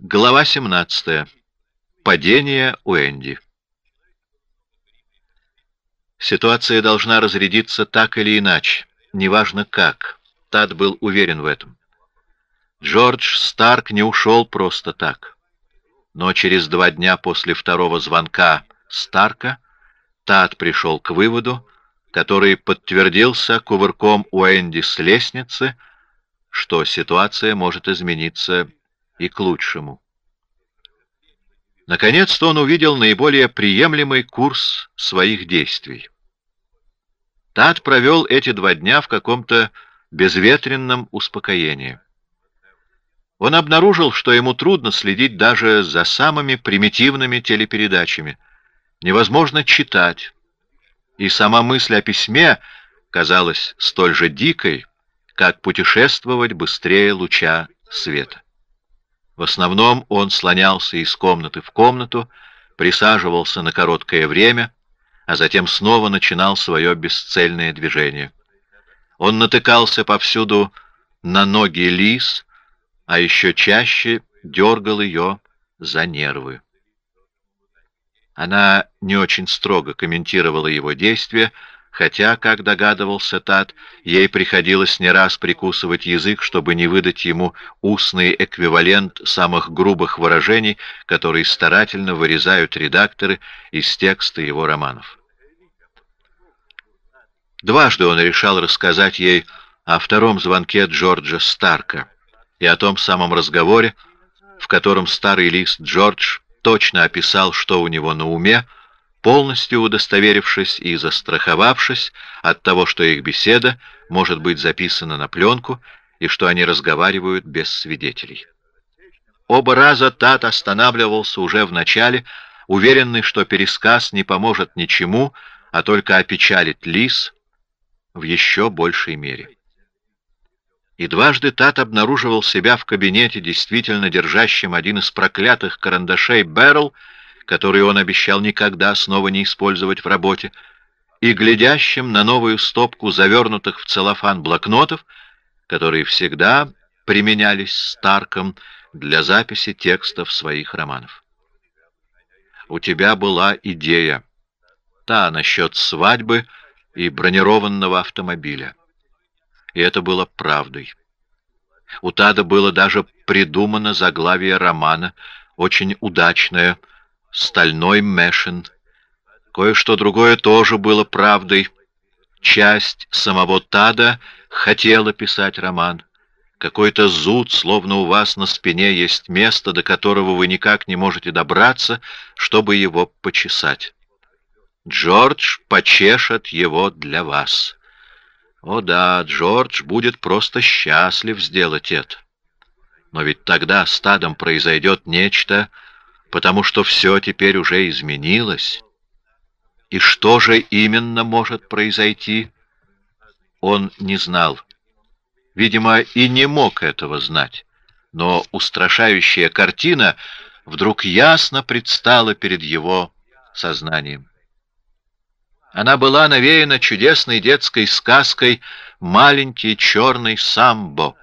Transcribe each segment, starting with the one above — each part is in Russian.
Глава 17. Падение Уэнди. Ситуация должна разрядиться так или иначе, неважно как. Тад был уверен в этом. Джордж Старк не ушел просто так. Но через два дня после второго звонка Старка Тад пришел к выводу, который подтвердился кувырком Уэнди с лестницы, что ситуация может измениться и к лучшему. Наконец-то он увидел наиболее приемлемый курс своих действий. Тат провел эти два дня в каком-то безветренном успокоении. Он обнаружил, что ему трудно следить даже за самыми примитивными телепередачами. Невозможно читать. И сама мысль о письме казалась столь же дикой, как путешествовать быстрее луча света. В основном он слонялся из комнаты в комнату, присаживался на короткое время, а затем снова начинал свое бесцельное движение. Он натыкался повсюду на ноги лис, а еще чаще дергал ее за нервы. Она не очень строго комментировала его действия, хотя, как догадывался Тат, ей приходилось не раз прикусывать язык, чтобы не выдать ему устный эквивалент самых грубых выражений, которые старательно вырезают редакторы из текста его романов. Дважды он решал рассказать ей о втором звонке Джорджа Старка и о том самом разговоре, в котором старый лист Джордж точно описал, что у него на уме, полностью удостоверившись и застраховавшись от того, что их беседа может быть записана на пленку и что они разговаривают без свидетелей. Оба раза Тат останавливался уже в начале, уверенный, что пересказ не поможет ничему, а только опечалит Лис в еще большей мере. И дважды Тат обнаруживал себя в кабинете, действительно держащим один из проклятых карандашей Берл, который он обещал никогда снова не использовать в работе, и глядящим на новую стопку завернутых в целлофан блокнотов, которые всегда применялись Старком для записи текстов своих романов. У тебя была идея, та насчет свадьбы и бронированного автомобиля. И это было правдой. У Тада было даже придумано заглавие романа, очень удачное — стальной Мэшин. Кое-что другое тоже было правдой. Часть самого Тада хотела писать роман. Какой-то зуд, словно у вас на спине есть место, до которого вы никак не можете добраться, чтобы его почесать. Джордж почешет его для вас. О да, Джордж будет просто счастлив сделать это. Но ведь тогда с Тадом произойдет нечто потому что все теперь уже изменилось. И что же именно может произойти, он не знал. Видимо, и не мог этого знать. Но устрашающая картина вдруг ясно предстала перед его сознанием. Она была навеяна чудесной детской сказкой «Маленький черный самбо».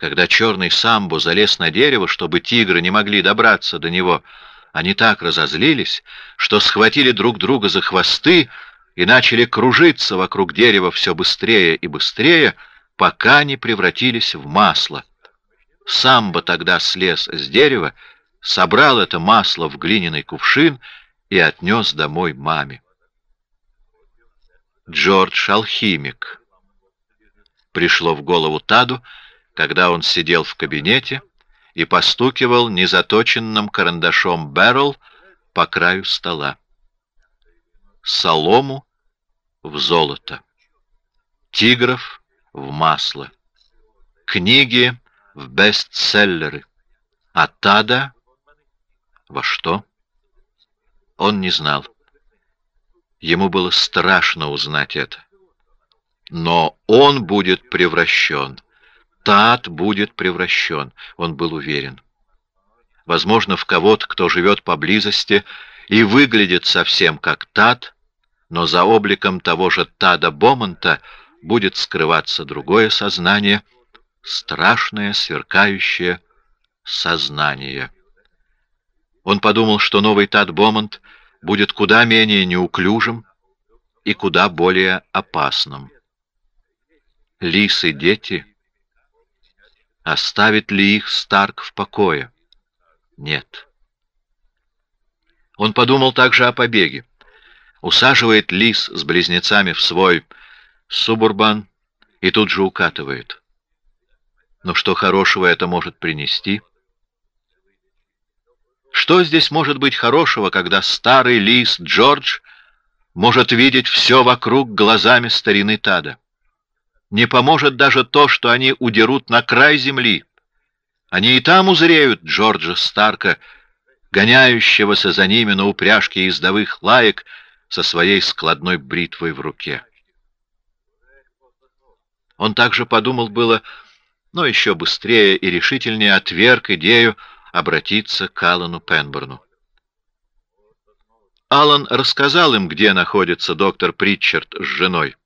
Когда черный самбо залез на дерево, чтобы тигры не могли добраться до него, они так разозлились, что схватили друг друга за хвосты и начали кружиться вокруг дерева все быстрее и быстрее, пока не превратились в масло. Самбо тогда слез с дерева, собрал это масло в глиняный кувшин и отнес домой маме. Джордж алхимик. Пришло в голову Таду, когда он сидел в кабинете и постукивал незаточенным карандашом Берл по краю стола. Солому в золото, тигров в масло, книги в бестселлеры, а Тада во что? Он не знал. Ему было страшно узнать это. Но он будет превращен Тат будет превращен, он был уверен. Возможно, в кого-то, кто живет поблизости и выглядит совсем как Тат, но за обликом того же Тада Бомонта будет скрываться другое сознание, страшное, сверкающее, сознания. Он подумал, что новый Тад Бомонд будет куда менее неуклюжим и куда более опасным. Лисы дети? Оставит ли их Старк в покое? Нет. Он подумал также о побеге. Усаживает лис с близнецами в свой субурбан и тут же укатывает. Но что хорошего это может принести? Что здесь может быть хорошего, когда старый лис Джордж может видеть все вокруг глазами старины Тада? Не поможет даже то, что они удерут на край земли. Они и там узреют Джорджа Старка, гоняющегося за ними на упряжке ездовых лаек со своей складной бритвой в руке. Он также подумал было, но еще быстрее и решительнее отверг идею обратиться к Аллану Пенберну. Аллан рассказал им, где находится доктор Притчард с женой.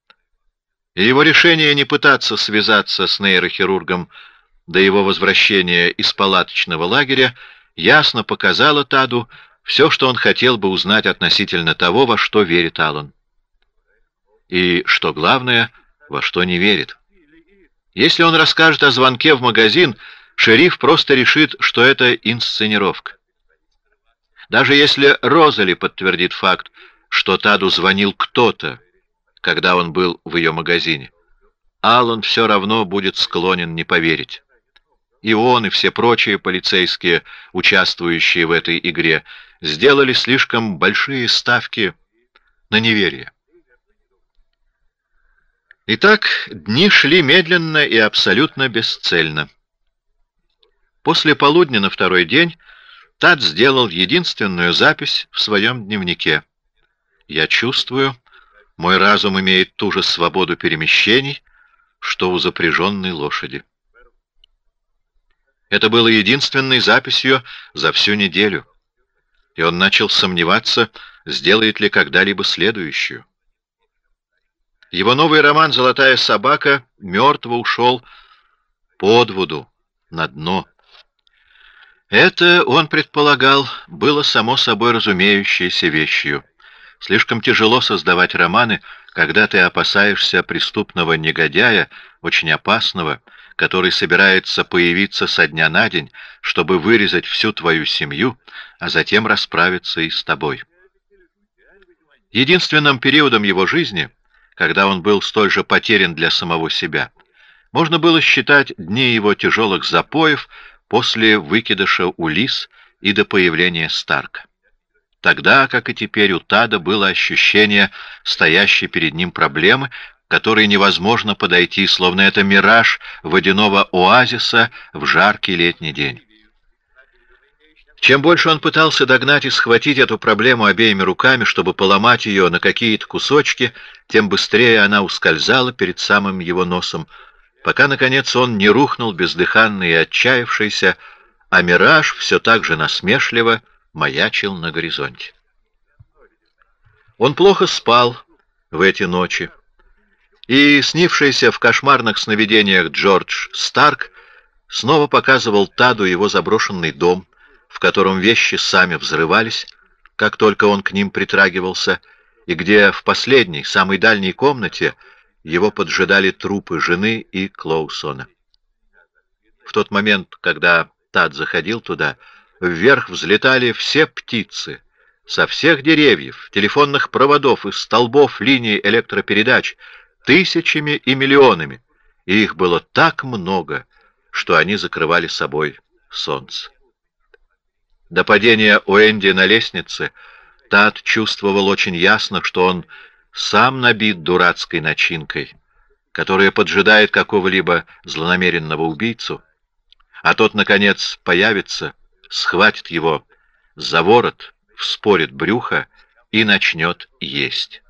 И его решение не пытаться связаться с нейрохирургом до его возвращения из палаточного лагеря ясно показало Таду все, что он хотел бы узнать относительно того, во что верит Аллан. И, что главное, во что не верит. Если он расскажет о звонке в магазин, шериф просто решит, что это инсценировка. Даже если Розали подтвердит факт, что Таду звонил кто-то, когда он был в ее магазине, Аллан все равно будет склонен не поверить. И он, и все прочие полицейские, участвующие в этой игре, сделали слишком большие ставки на неверие. Итак, дни шли медленно и абсолютно бесцельно. После полудня на второй день Тад сделал единственную запись в своем дневнике. «Я чувствую, мой разум имеет ту же свободу перемещений, что у запряженной лошади». Это было единственной записью за всю неделю, и он начал сомневаться, сделает ли когда-либо следующую. Его новый роман «Золотая собака» мертво ушел под воду, на дно. Это, он предполагал, было само собой разумеющейся вещью. Слишком тяжело создавать романы, когда ты опасаешься преступного негодяя, очень опасного, который собирается появиться со дня на день, чтобы вырезать всю твою семью, а затем расправиться и с тобой. Единственным периодом его жизни — когда он был столь же потерян для самого себя. Можно было считать дни его тяжелых запоев после выкидыша у лис и до появления Старка. Тогда, как и теперь, у Тада было ощущение стоящей перед ним проблемы, которой невозможно подойти, словно это мираж водяного оазиса в жаркий летний день. Чем больше он пытался догнать и схватить эту проблему обеими руками, чтобы поломать ее на какие-то кусочки, тем быстрее она ускользала перед самым его носом, пока, наконец, он не рухнул бездыханный и отчаявшийся, а мираж все так же насмешливо маячил на горизонте. Он плохо спал в эти ночи, и снившийся в кошмарных сновидениях Джордж Старк снова показывал Таду его заброшенный дом, в котором вещи сами взрывались, как только он к ним притрагивался, и где в последней, самой дальней комнате его поджидали трупы жены и Клоусона. В тот момент, когда Тад заходил туда, вверх взлетали все птицы, со всех деревьев, телефонных проводов и столбов линий электропередач, тысячами и миллионами, и их было так много, что они закрывали собой солнце. До падения Уэнди на лестнице Тат чувствовал очень ясно, что он сам набит дурацкой начинкой, которая поджидает какого-либо злонамеренного убийцу, а тот, наконец, появится, схватит его за ворот, вспорит брюхо и начнет есть.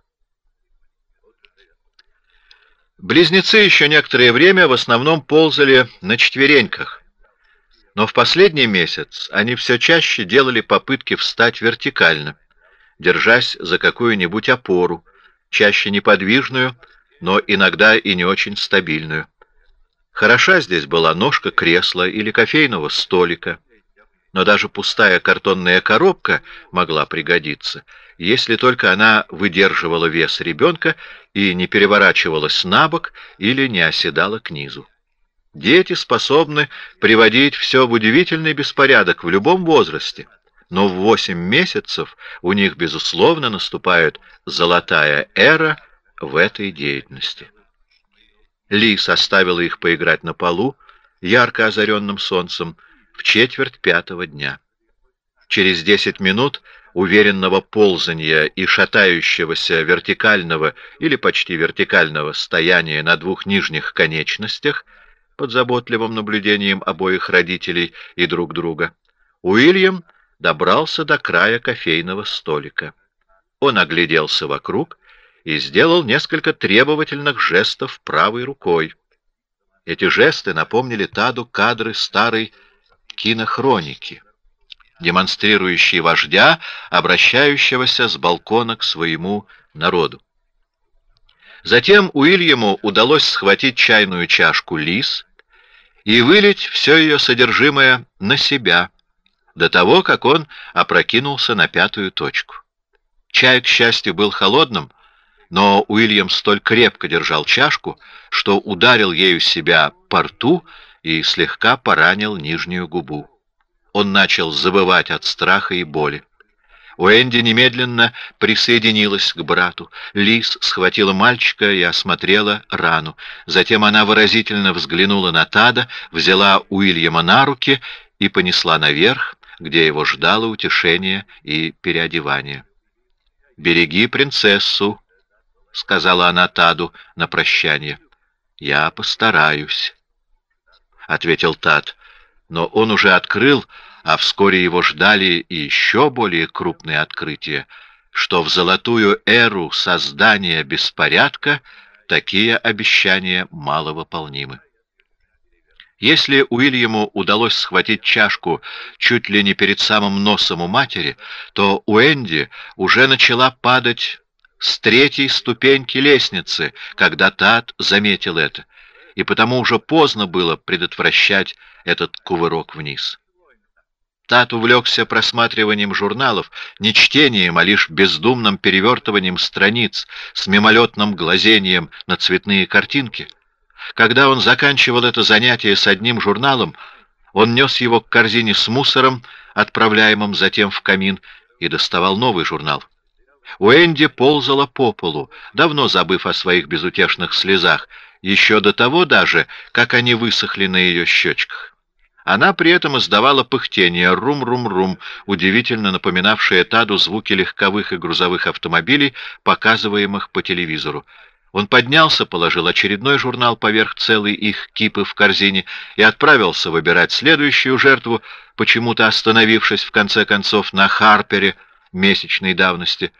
Близнецы еще некоторое время в основном ползали на четвереньках, но в последний месяц они все чаще делали попытки встать вертикально, держась за какую-нибудь опору, чаще неподвижную, но иногда и не очень стабильную. Хороша здесь была ножка кресла или кофейного столика, но даже пустая картонная коробка могла пригодиться, если только она выдерживала вес ребенка и не переворачивалась на бок или не оседала к низу. Дети способны приводить все в удивительный беспорядок в любом возрасте, но в восемь месяцев у них, безусловно, наступает золотая эра в этой деятельности. Лис оставила их поиграть на полу, ярко озаренным солнцем, в четверть пятого дня. Через десять минут уверенного ползания и шатающегося вертикального или почти вертикального стояния на двух нижних конечностях под заботливым наблюдением обоих родителей и друг друга, Уильям добрался до края кофейного столика. Он огляделся вокруг и сделал несколько требовательных жестов правой рукой. Эти жесты напомнили Таду кадры старой кинохроники, демонстрирующие вождя, обращающегося с балкона к своему народу. Затем Уильяму удалось схватить чайную чашку лис и вылить все ее содержимое на себя, до того, как он опрокинулся на пятую точку. Чай, к счастью, был холодным, но Уильям столь крепко держал чашку, что ударил ею себя по рту и слегка поранил нижнюю губу. Он начал забывать от страха и боли. Уэнди немедленно присоединилась к брату. Лис схватила мальчика и осмотрела рану. Затем она выразительно взглянула на Тада, взяла Уильяма на руки и понесла наверх, где его ждало утешение и переодевание. «Береги принцессу», — сказала она Таду на прощание. «Я постараюсь», — ответил Тад, но он уже открыл а вскоре его ждали и еще более крупные открытия, что в золотую эру создания беспорядка такие обещания маловыполнимы. Если Уильяму удалось схватить чашку чуть ли не перед самым носом у матери, то у Энди уже начала падать с третьей ступеньки лестницы, когда Тат заметил это, и потому уже поздно было предотвращать этот кувырок вниз. Тат увлекся просматриванием журналов, не чтением, а лишь бездумным перевертыванием страниц с мимолетным глазением на цветные картинки. Когда он заканчивал это занятие с одним журналом, он нес его к корзине с мусором, отправляемым затем в камин, и доставал новый журнал. Уэнди ползала по полу, давно забыв о своих безутешных слезах, еще до того даже, как они высохли на ее щечках. Она при этом издавала пыхтение рум-рум-рум, удивительно напоминавшее Таду звуки легковых и грузовых автомобилей, показываемых по телевизору. Он поднялся, положил очередной журнал поверх целой их кипы в корзине и отправился выбирать следующую жертву, почему-то остановившись в конце концов на Харпере месячной давности.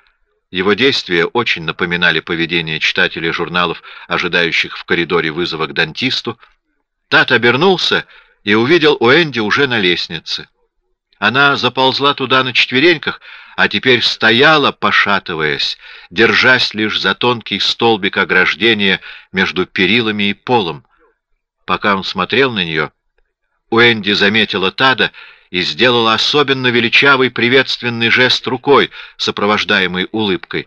Его действия очень напоминали поведение читателей журналов, ожидающих в коридоре вызова к дантисту. Тат обернулся и увидел Уэнди уже на лестнице. Она заползла туда на четвереньках, а теперь стояла, пошатываясь, держась лишь за тонкий столбик ограждения между перилами и полом. Пока он смотрел на нее, Уэнди заметила Тада и сделала особенно величавый приветственный жест рукой, сопровождаемый улыбкой.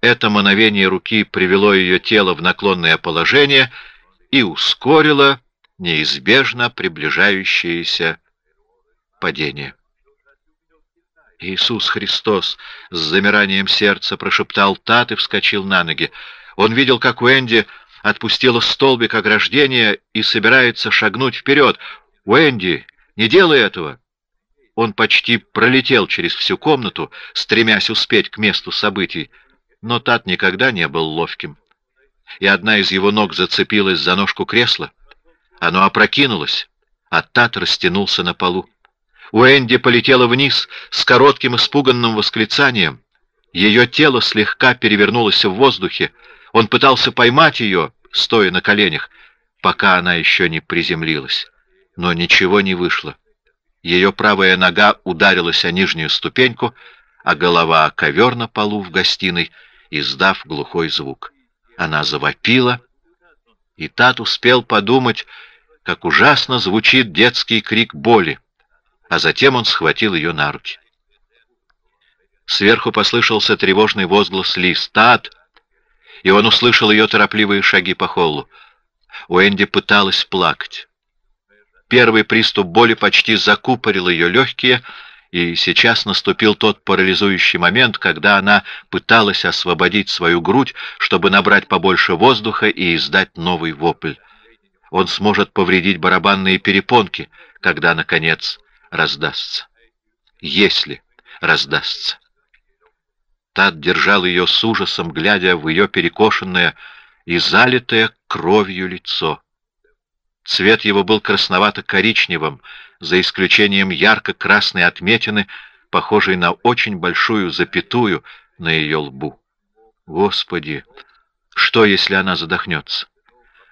Это мановение руки привело ее тело в наклонное положение и ускорило неизбежно приближающееся падение. Иисус Христос с замиранием сердца прошептал Тат и вскочил на ноги. Он видел, как Уэнди отпустила столбик ограждения и собирается шагнуть вперед. «Уэнди, не делай этого!» Он почти пролетел через всю комнату, стремясь успеть к месту событий, но Тат никогда не был ловким. И одна из его ног зацепилась за ножку кресла. Оно опрокинулось, а Тат растянулся на полу. Уэнди полетела вниз с коротким испуганным восклицанием. Ее тело слегка перевернулось в воздухе. Он пытался поймать ее, стоя на коленях, пока она еще не приземлилась. Но ничего не вышло. Ее правая нога ударилась о нижнюю ступеньку, а голова о ковер на полу в гостиной, издав глухой звук. Она завопила, и Тат успел подумать, как ужасно звучит детский крик боли, а затем он схватил ее на руки. Сверху послышался тревожный возглас Ли «Стат!», и он услышал ее торопливые шаги по холлу. Уэнди пыталась плакать. Первый приступ боли почти закупорил ее легкие, и сейчас наступил тот парализующий момент, когда она пыталась освободить свою грудь, чтобы набрать побольше воздуха и издать новый вопль. Он сможет повредить барабанные перепонки, когда, наконец, раздастся. Если раздастся. Тат держал ее с ужасом, глядя в ее перекошенное и залитое кровью лицо. Цвет его был красновато-коричневым, за исключением ярко-красной отметины, похожей на очень большую запятую на ее лбу. Господи, что, если она задохнется?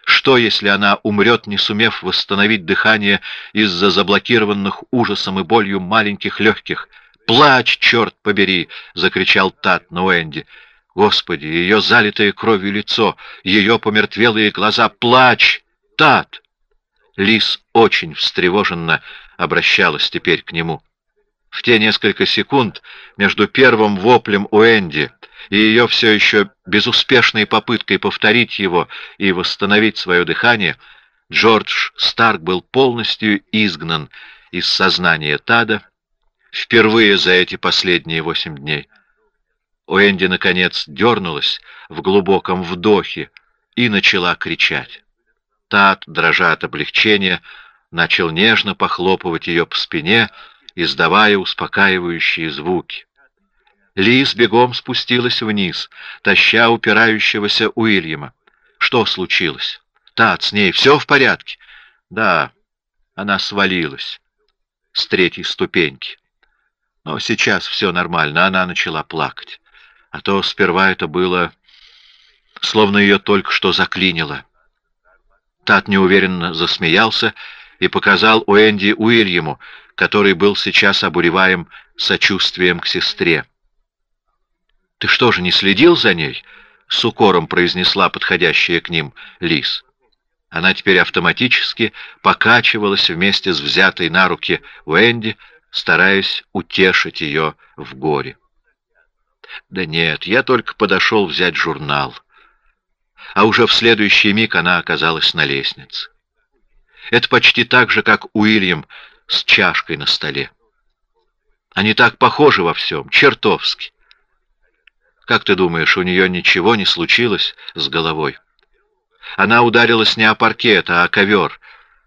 Что, если она умрет, не сумев восстановить дыхание из-за заблокированных ужасом и болью маленьких легких? «Плачь, черт побери!» — закричал Тат на Уэнди. «Господи, ее залитое кровью лицо, ее помертвелые глаза! Плачь, Тат!» Лис очень встревоженно обращалась теперь к нему. В те несколько секунд между первым воплем Уэнди и ее все еще безуспешной попыткой повторить его и восстановить свое дыхание, Джордж Старк был полностью изгнан из сознания Тада впервые за эти последние восемь дней. Уэнди, наконец, дернулась в глубоком вдохе и начала кричать. Тад, дрожа от облегчения, начал нежно похлопывать ее по спине, издавая успокаивающие звуки. Лиз бегом спустилась вниз, таща упирающегося Уильяма. Что случилось? Тат, с ней все в порядке? Да, она свалилась с третьей ступеньки. Но сейчас все нормально, она начала плакать. А то сперва это было, словно ее только что заклинило. Тат неуверенно засмеялся и показал Уэнди Уильяму, который был сейчас обуреваем сочувствием к сестре. «Ты что же, не следил за ней?» — с укором произнесла подходящая к ним Лис. Она теперь автоматически покачивалась вместе с взятой на руки Уэнди, стараясь утешить ее в горе. «Да нет, я только подошел взять журнал». А уже в следующий миг она оказалась на лестнице. Это почти так же, как Уильям с чашкой на столе. Они так похожи во всем, чертовски. Как ты думаешь, у нее ничего не случилось с головой? Она ударилась не о паркет, а о ковер,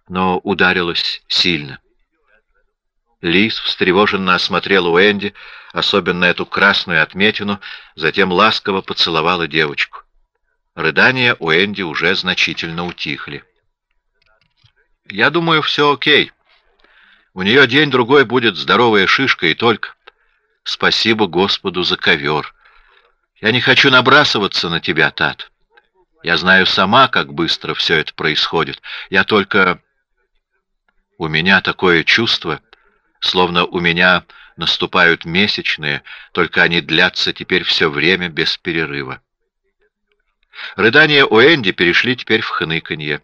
но ударилась сильно. Лис встревоженно осмотрела Уэнди, особенно эту красную отметину, затем ласково поцеловала девочку. Рыдания у Энди уже значительно утихли. «Я думаю, все окей. У нее день-другой будет здоровая шишка и только. Спасибо Господу за ковер. Я не хочу набрасываться на тебя, Тат. Я знаю сама, как быстро все это происходит. Я только... У меня такое чувство, словно у меня наступают месячные, только они длятся теперь все время без перерыва. Рыдания у Энди перешли теперь в хныканье,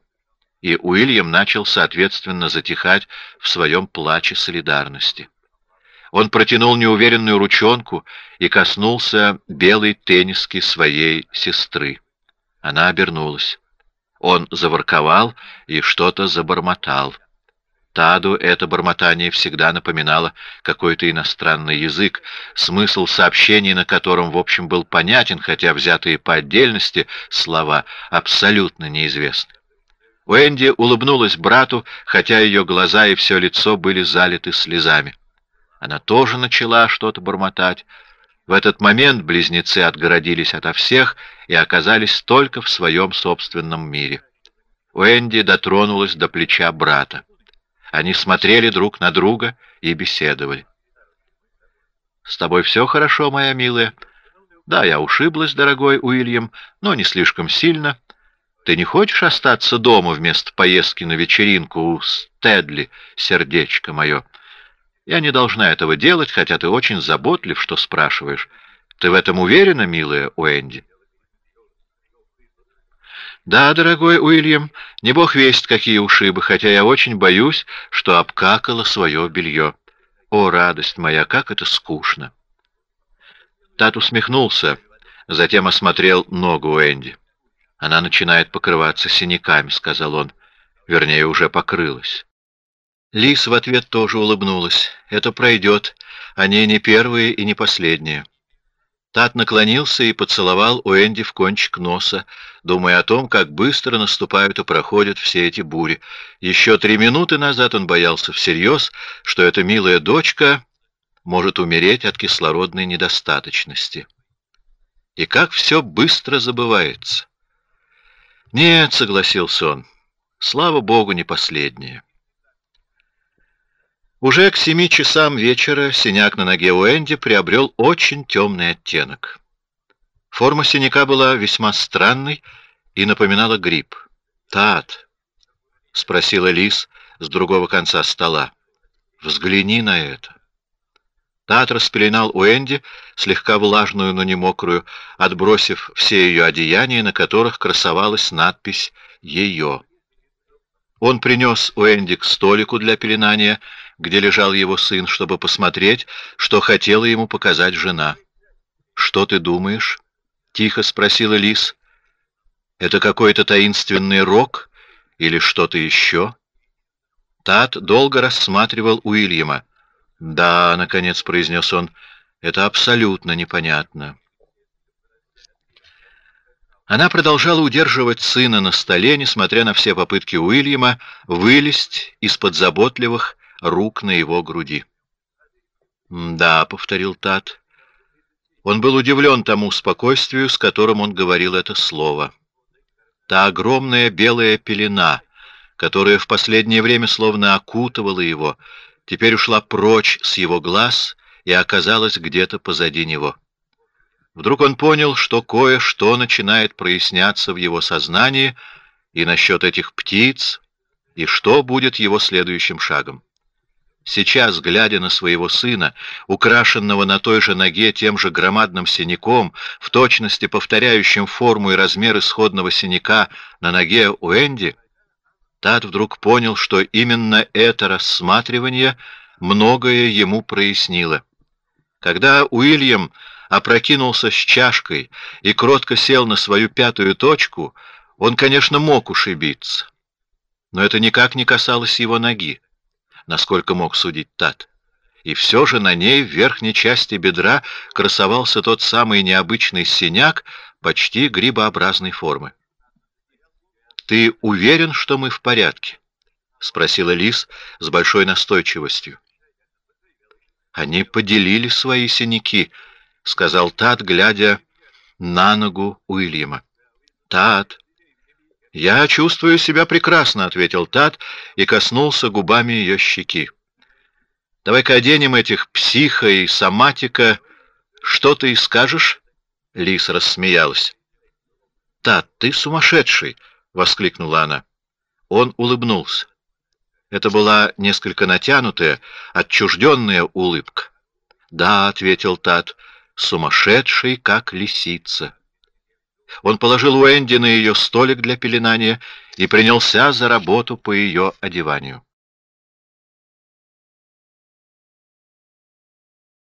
и Уильям начал, соответственно, затихать в своем плаче солидарности. Он протянул неуверенную ручонку и коснулся белой тенниски своей сестры. Она обернулась. Он заворковал и что-то забормотал. Таду это бормотание всегда напоминало какой-то иностранный язык, смысл сообщений на котором, в общем, был понятен, хотя взятые по отдельности слова абсолютно неизвестны. Уэнди улыбнулась брату, хотя ее глаза и все лицо были залиты слезами. Она тоже начала что-то бормотать. В этот момент близнецы отгородились ото всех и оказались только в своем собственном мире. Уэнди дотронулась до плеча брата. Они смотрели друг на друга и беседовали. «С тобой все хорошо, моя милая?» «Да, я ушиблась, дорогой Уильям, но не слишком сильно. Ты не хочешь остаться дома вместо поездки на вечеринку у Стедли, сердечко мое?» Я не должна этого делать, хотя ты очень заботлив, что спрашиваешь. Ты в этом уверена, милая Уэнди? Да, дорогой Уильям, не бог весть, какие ушибы, хотя я очень боюсь, что обкакала свое белье. О, радость моя, как это скучно! Тат усмехнулся, затем осмотрел ногу Энди. Она начинает покрываться синяками, сказал он. Вернее, уже покрылась. Лис в ответ тоже улыбнулась. Это пройдет. Они не первые и не последние. Тат наклонился и поцеловал у Энди в кончик носа, думая о том, как быстро наступают и проходят все эти бури. Еще три минуты назад он боялся всерьез, что эта милая дочка может умереть от кислородной недостаточности. И как все быстро забывается. Нет, согласился он. Слава богу, не последнее. Уже к семи часам вечера синяк на ноге у Энди приобрел очень темный оттенок. Форма синяка была весьма странной и напоминала грипп. Тат, спросила Лис с другого конца стола. Взгляни на это. Тат распеленал у Энди слегка влажную, но не мокрую, отбросив все ее одеяния, на которых красовалась надпись «Ее». Он принес у Энди к столику для пеленания где лежал его сын, чтобы посмотреть, что хотела ему показать жена. Что ты думаешь? тихо спросила Лис. Это какой-то таинственный рок или что-то еще? Тат долго рассматривал Уильяма. Да, наконец произнес он, это абсолютно непонятно. Она продолжала удерживать сына на столе, несмотря на все попытки Уильяма вылезть из-под заботливых рук на его груди. Да, повторил Тат. Он был удивлен тому спокойствию, с которым он говорил это слово. Та огромная белая пелена, которая в последнее время словно окутывала его, теперь ушла прочь с его глаз и оказалась где-то позади него. Вдруг он понял, что кое-что начинает проясняться в его сознании и насчет этих птиц, и что будет его следующим шагом. Сейчас, глядя на своего сына, украшенного на той же ноге тем же громадным синяком, в точности повторяющим форму и размер исходного синяка на ноге у Энди, Тат вдруг понял, что именно это рассматривание многое ему прояснило. Когда Уильям опрокинулся с чашкой и кротко сел на свою пятую точку, он, конечно, мог ушибиться, но это никак не касалось его ноги насколько мог судить Тат. И все же на ней в верхней части бедра красовался тот самый необычный синяк, почти грибообразной формы. Ты уверен, что мы в порядке? – спросила Лис с большой настойчивостью. Они поделили свои синяки, – сказал Тат, глядя на ногу Уильяма. Тат, я чувствую себя прекрасно, ответил Тат и коснулся губами ее щеки. Давай-ка оденем этих психа и соматика. Что ты скажешь? Лис рассмеялась. Тат, ты сумасшедший! воскликнула она. Он улыбнулся. Это была несколько натянутая, отчужденная улыбка. Да, ответил Тат, сумасшедший, как лисица. Он положил Уэнди на ее столик для пеленания и принялся за работу по ее одеванию.